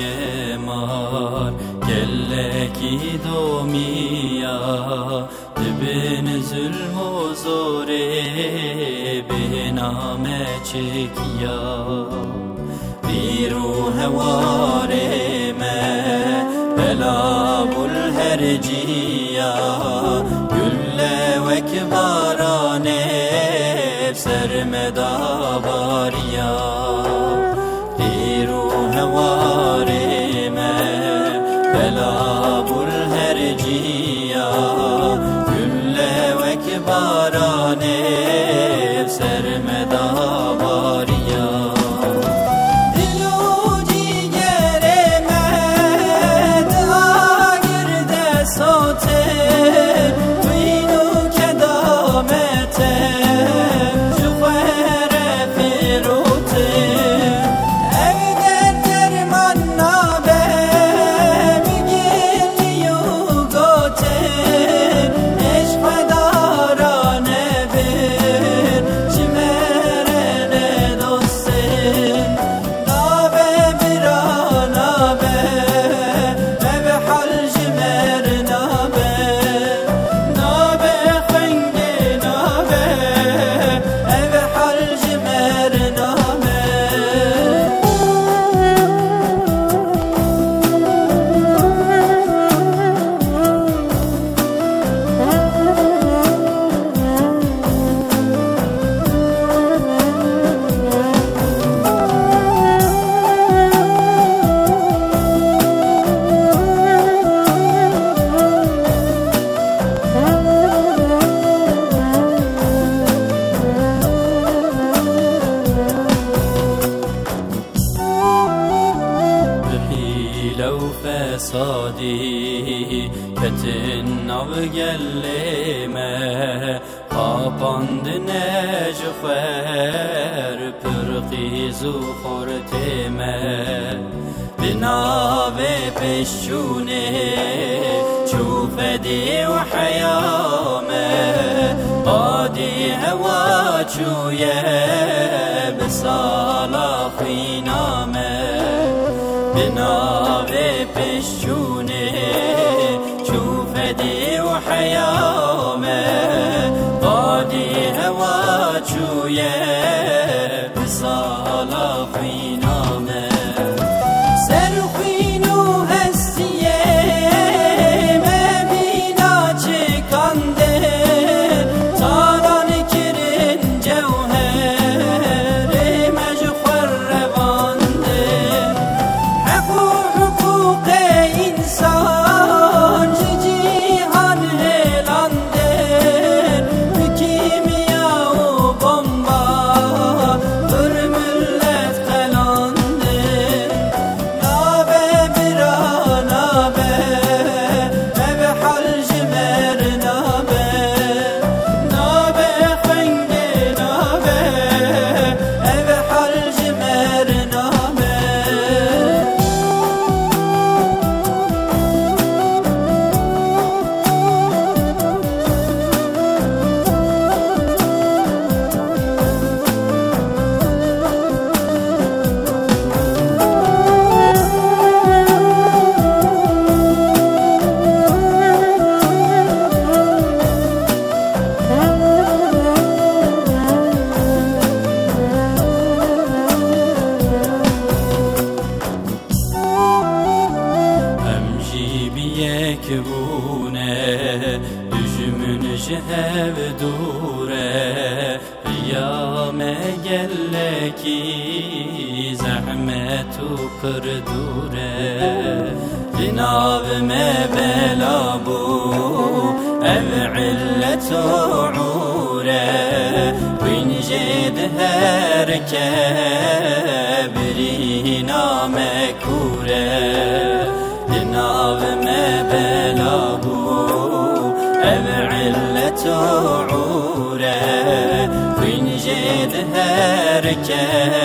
gemar Gelleki domiya Dibin zulmuzore Behname çekiya. Biru hevare me Bela bul herciya Gülle ve kibarane Sermeda var ya. بیرو هوار بلا بالهرجية كل وكباراني فسادی کتن نو گلمه قاپاند نجخور پرقیز و خورتمه بناو پشونه شوف دی و حیامه قادی هوا چویه بسالا خینامه بناو بشونه شوف دي وحيامه قادي هوا شوية بصالة فينامه جهب دوره قیام گلکی زحمت و پر دوره جناب ما بلا بو او علت و عوره وین جد هر کبری نام کوره توعوره من جد هركب